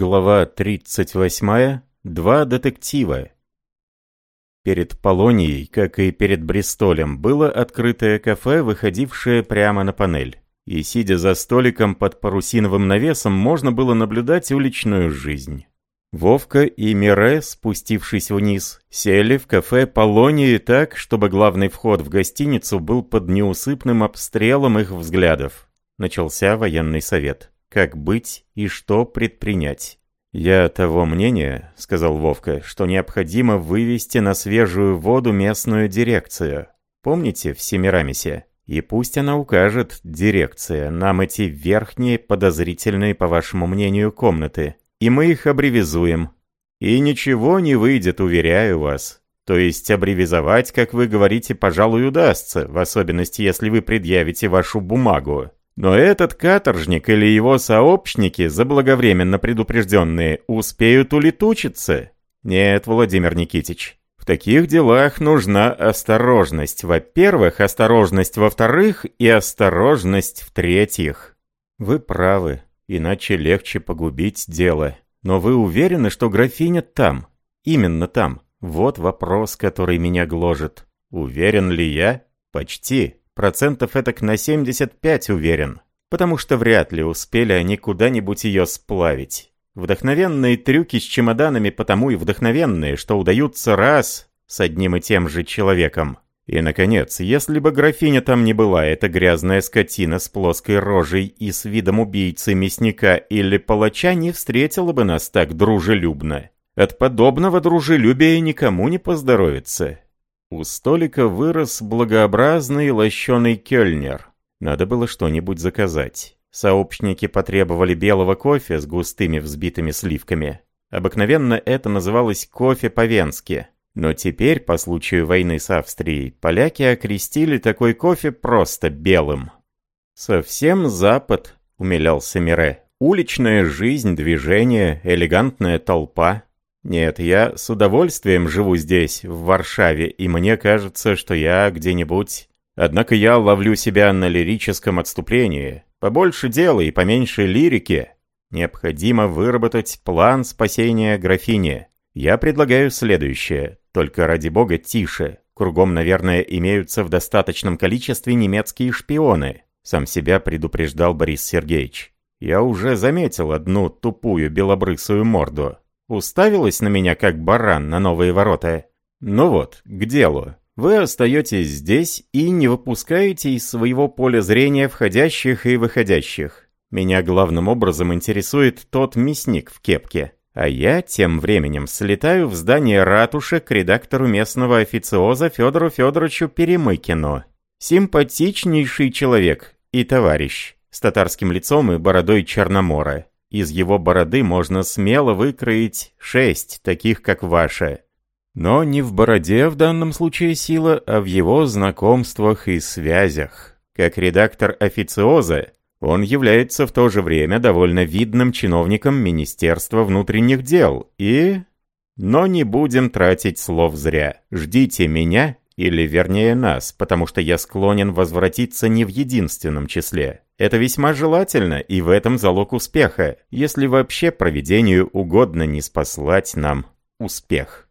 Глава 38. Два детектива. Перед Полонией, как и перед Бристолем, было открытое кафе, выходившее прямо на панель. И сидя за столиком под парусиновым навесом, можно было наблюдать уличную жизнь. Вовка и Мире, спустившись вниз, сели в кафе Полонии так, чтобы главный вход в гостиницу был под неусыпным обстрелом их взглядов. Начался военный совет как быть и что предпринять. «Я того мнения, — сказал Вовка, — что необходимо вывести на свежую воду местную дирекцию. Помните в Семирамисе? И пусть она укажет, дирекция, нам эти верхние, подозрительные, по вашему мнению, комнаты. И мы их обревизуем. И ничего не выйдет, уверяю вас. То есть обревизовать, как вы говорите, пожалуй, удастся, в особенности, если вы предъявите вашу бумагу. Но этот каторжник или его сообщники, заблаговременно предупрежденные, успеют улетучиться? Нет, Владимир Никитич. В таких делах нужна осторожность. Во-первых, осторожность во-вторых и осторожность в-третьих. Вы правы, иначе легче погубить дело. Но вы уверены, что графиня там? Именно там. Вот вопрос, который меня гложет. Уверен ли я? Почти. Процентов этак на 75 уверен. Потому что вряд ли успели они куда-нибудь ее сплавить. Вдохновенные трюки с чемоданами потому и вдохновенные, что удаются раз с одним и тем же человеком. И, наконец, если бы графиня там не была, эта грязная скотина с плоской рожей и с видом убийцы, мясника или палача не встретила бы нас так дружелюбно. От подобного дружелюбия никому не поздоровится. У столика вырос благообразный лощеный кёльнер. Надо было что-нибудь заказать. Сообщники потребовали белого кофе с густыми взбитыми сливками. Обыкновенно это называлось кофе по-венски. Но теперь, по случаю войны с Австрией, поляки окрестили такой кофе просто белым. «Совсем Запад», — умилялся Мире. «Уличная жизнь, движение, элегантная толпа. Нет, я с удовольствием живу здесь, в Варшаве, и мне кажется, что я где-нибудь... Однако я ловлю себя на лирическом отступлении. Побольше дела и поменьше лирики. Необходимо выработать план спасения графини. Я предлагаю следующее, только ради бога тише. Кругом, наверное, имеются в достаточном количестве немецкие шпионы. Сам себя предупреждал Борис Сергеевич. Я уже заметил одну тупую белобрысую морду. Уставилась на меня, как баран на новые ворота. Ну вот, к делу. Вы остаетесь здесь и не выпускаете из своего поля зрения входящих и выходящих. Меня главным образом интересует тот мясник в кепке. А я тем временем слетаю в здание ратуши к редактору местного официоза Федору Федоровичу Перемыкину. Симпатичнейший человек и товарищ, с татарским лицом и бородой Черномора. Из его бороды можно смело выкроить шесть, таких как ваша. Но не в бороде в данном случае сила, а в его знакомствах и связях. Как редактор официоза, он является в то же время довольно видным чиновником Министерства внутренних дел и... Но не будем тратить слов зря. Ждите меня, или вернее нас, потому что я склонен возвратиться не в единственном числе. Это весьма желательно, и в этом залог успеха, если вообще проведению угодно не спаслать нам успех.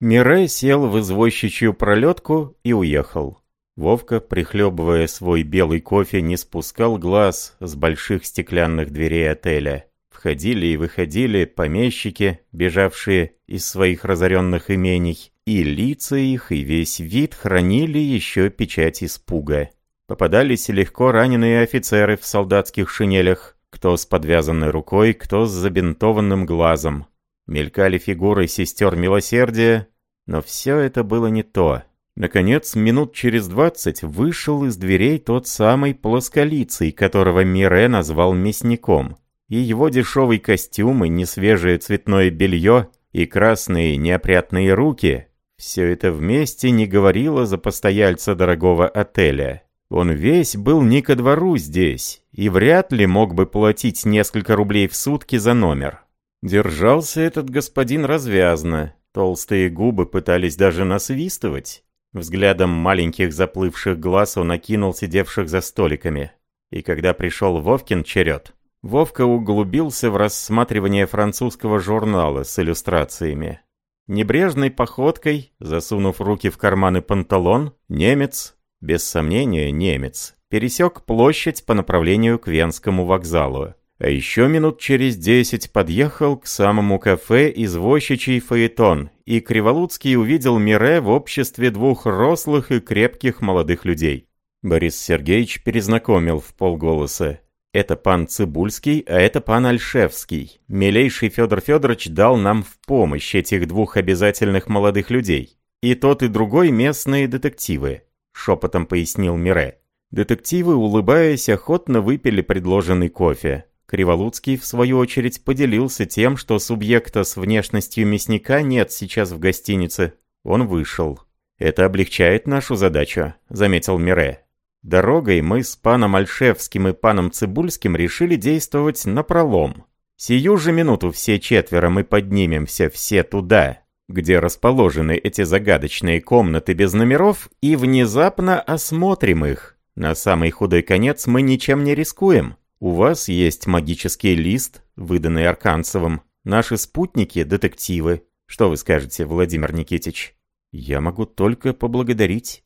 Мире сел в извозчичью пролетку и уехал. Вовка, прихлебывая свой белый кофе, не спускал глаз с больших стеклянных дверей отеля. Входили и выходили помещики, бежавшие из своих разоренных имений, и лица их, и весь вид хранили еще печать испуга. Попадались легко раненые офицеры в солдатских шинелях, кто с подвязанной рукой, кто с забинтованным глазом. Мелькали фигуры сестер милосердия, но все это было не то. Наконец, минут через двадцать вышел из дверей тот самый плосколицый, которого Мире назвал мясником. И его дешевый костюм, и несвежее цветное белье, и красные неопрятные руки — все это вместе не говорило за постояльца дорогого отеля. Он весь был не ко двору здесь, и вряд ли мог бы платить несколько рублей в сутки за номер. Держался этот господин развязно, толстые губы пытались даже насвистывать. Взглядом маленьких заплывших глаз он окинул сидевших за столиками. И когда пришел Вовкин черед, Вовка углубился в рассматривание французского журнала с иллюстрациями. Небрежной походкой, засунув руки в карманы панталон, немец, без сомнения немец, пересек площадь по направлению к Венскому вокзалу. А еще минут через десять подъехал к самому кафе извозчичий фаэтон, и Криволуцкий увидел Мире в обществе двух рослых и крепких молодых людей. Борис Сергеевич перезнакомил в полголоса. Это пан Цибульский, а это пан Альшевский. Милейший Федор Федорович дал нам в помощь этих двух обязательных молодых людей. И тот, и другой местные детективы, шепотом пояснил Мире. Детективы, улыбаясь, охотно выпили предложенный кофе. Криволуцкий, в свою очередь, поделился тем, что субъекта с внешностью мясника нет сейчас в гостинице. Он вышел. «Это облегчает нашу задачу», — заметил Мире. Дорогой мы с паном Альшевским и паном Цибульским решили действовать напролом. Сию же минуту все четверо мы поднимемся все туда, где расположены эти загадочные комнаты без номеров, и внезапно осмотрим их. На самый худой конец мы ничем не рискуем. У вас есть магический лист, выданный Арканцевым. Наши спутники — детективы. Что вы скажете, Владимир Никитич? Я могу только поблагодарить.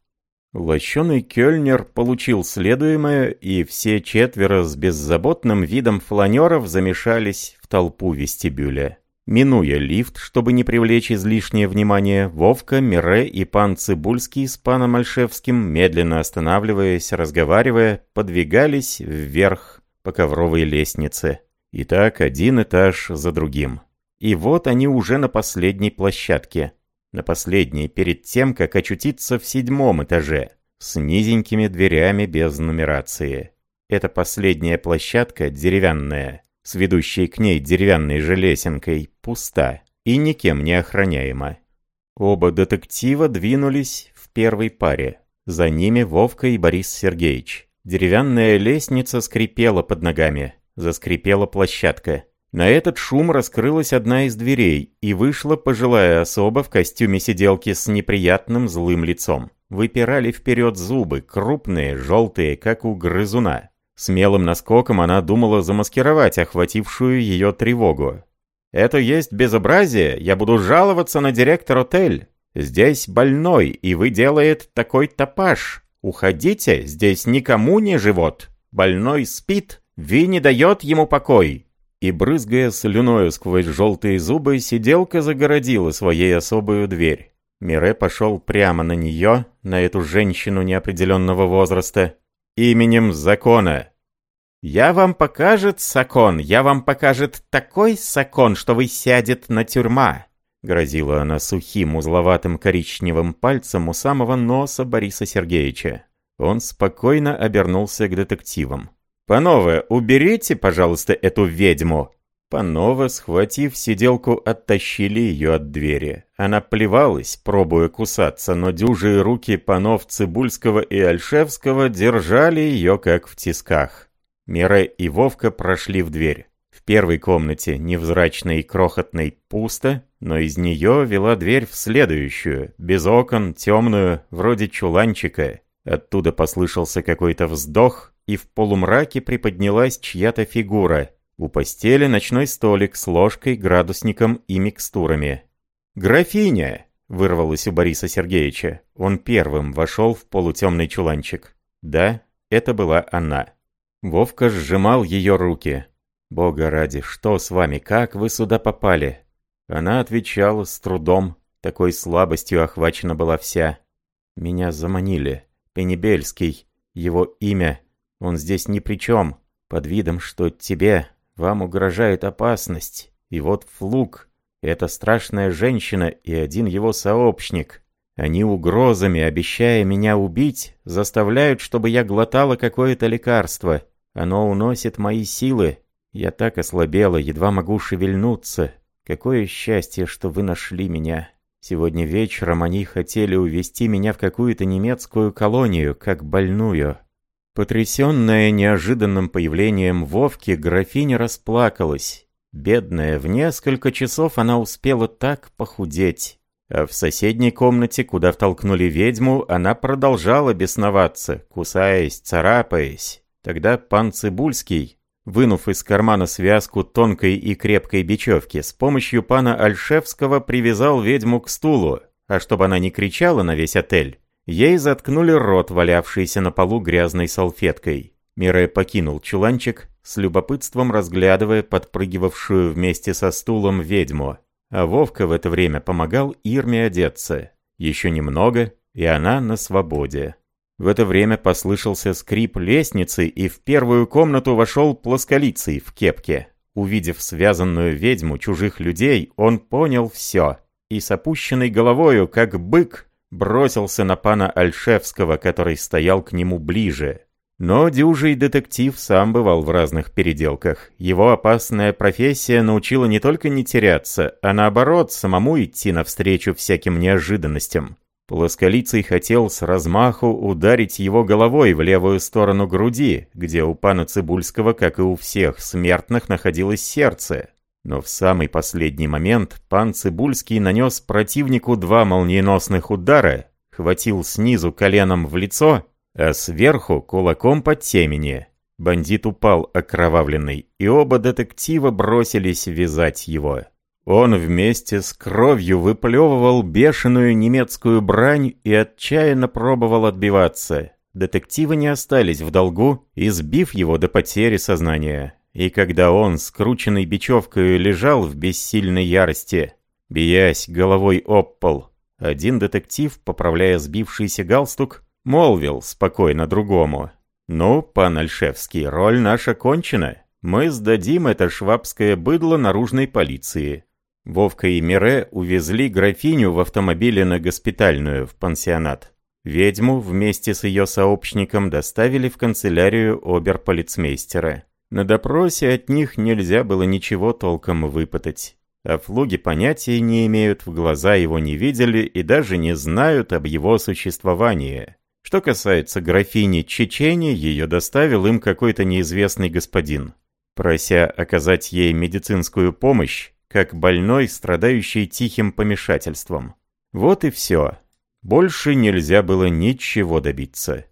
Лощеный Кёльнер получил следуемое, и все четверо с беззаботным видом фланеров замешались в толпу вестибюля. Минуя лифт, чтобы не привлечь излишнее внимание, Вовка, Мире и пан Цибульский с паном Альшевским, медленно останавливаясь, разговаривая, подвигались вверх по ковровой лестнице. И так один этаж за другим. И вот они уже на последней площадке на последней, перед тем, как очутиться в седьмом этаже, с низенькими дверями без нумерации. Эта последняя площадка, деревянная, с ведущей к ней деревянной же лесенкой, пуста и никем не охраняема. Оба детектива двинулись в первой паре. За ними Вовка и Борис Сергеевич. Деревянная лестница скрипела под ногами. Заскрипела площадка. На этот шум раскрылась одна из дверей, и вышла пожилая особа в костюме сиделки с неприятным злым лицом. Выпирали вперед зубы, крупные, желтые, как у грызуна. Смелым наскоком она думала замаскировать охватившую ее тревогу. «Это есть безобразие, я буду жаловаться на директор отель. Здесь больной, и вы делает такой топаж. Уходите, здесь никому не живот. Больной спит, ви не дает ему покой. И, брызгая слюною сквозь желтые зубы, сиделка загородила своей особую дверь. Мире пошел прямо на нее, на эту женщину неопределенного возраста, именем закона. «Я вам покажет закон, я вам покажет такой закон, что вы сядет на тюрьма», грозила она сухим узловатым коричневым пальцем у самого носа Бориса Сергеевича. Он спокойно обернулся к детективам. «Панове, уберите, пожалуйста, эту ведьму!» Панове, схватив сиделку, оттащили ее от двери. Она плевалась, пробуя кусаться, но дюжие руки панов Цибульского и Альшевского держали ее как в тисках. Мира и Вовка прошли в дверь. В первой комнате, невзрачной и крохотной, пусто, но из нее вела дверь в следующую, без окон, темную, вроде чуланчика. Оттуда послышался какой-то вздох, и в полумраке приподнялась чья-то фигура. У постели ночной столик с ложкой, градусником и микстурами. «Графиня!» — вырвалось у Бориса Сергеевича. Он первым вошел в полутемный чуланчик. Да, это была она. Вовка сжимал ее руки. «Бога ради, что с вами? Как вы сюда попали?» Она отвечала с трудом. Такой слабостью охвачена была вся. «Меня заманили. Пенебельский. Его имя он здесь ни при чем, под видом, что тебе, вам угрожает опасность. И вот Флук, эта страшная женщина и один его сообщник. Они угрозами, обещая меня убить, заставляют, чтобы я глотала какое-то лекарство. Оно уносит мои силы. Я так ослабела, едва могу шевельнуться. Какое счастье, что вы нашли меня. Сегодня вечером они хотели увезти меня в какую-то немецкую колонию, как больную. Потрясенная неожиданным появлением Вовки, графиня расплакалась. Бедная, в несколько часов она успела так похудеть. А в соседней комнате, куда втолкнули ведьму, она продолжала бесноваться, кусаясь, царапаясь. Тогда пан Цибульский, Вынув из кармана связку тонкой и крепкой бечевки, с помощью пана Альшевского привязал ведьму к стулу, а чтобы она не кричала на весь отель, ей заткнули рот, валявшийся на полу грязной салфеткой. Мире покинул чуланчик, с любопытством разглядывая подпрыгивавшую вместе со стулом ведьму. А Вовка в это время помогал Ирме одеться. Еще немного, и она на свободе. В это время послышался скрип лестницы, и в первую комнату вошел плосколицый в кепке. Увидев связанную ведьму чужих людей, он понял все. И с опущенной головою, как бык, бросился на пана Альшевского, который стоял к нему ближе. Но дюжий детектив сам бывал в разных переделках. Его опасная профессия научила не только не теряться, а наоборот, самому идти навстречу всяким неожиданностям. Плосколицый хотел с размаху ударить его головой в левую сторону груди, где у пана Цибульского, как и у всех смертных, находилось сердце. Но в самый последний момент пан Цибульский нанес противнику два молниеносных удара, хватил снизу коленом в лицо а сверху кулаком под темени. Бандит упал окровавленный, и оба детектива бросились вязать его. Он вместе с кровью выплевывал бешеную немецкую брань и отчаянно пробовал отбиваться. Детективы не остались в долгу, избив его до потери сознания. И когда он, скрученный бечевкой, лежал в бессильной ярости, биясь головой об пол, один детектив, поправляя сбившийся галстук, молвил спокойно другому. «Ну, пан Альшевский, роль наша кончена. Мы сдадим это швабское быдло наружной полиции». Вовка и Мире увезли графиню в автомобиле на госпитальную, в пансионат. Ведьму вместе с ее сообщником доставили в канцелярию оберполицмейстера. На допросе от них нельзя было ничего толком выпытать. А флуги понятия не имеют, в глаза его не видели и даже не знают об его существовании. Что касается графини Чечени, ее доставил им какой-то неизвестный господин, прося оказать ей медицинскую помощь, как больной, страдающий тихим помешательством. Вот и все. Больше нельзя было ничего добиться.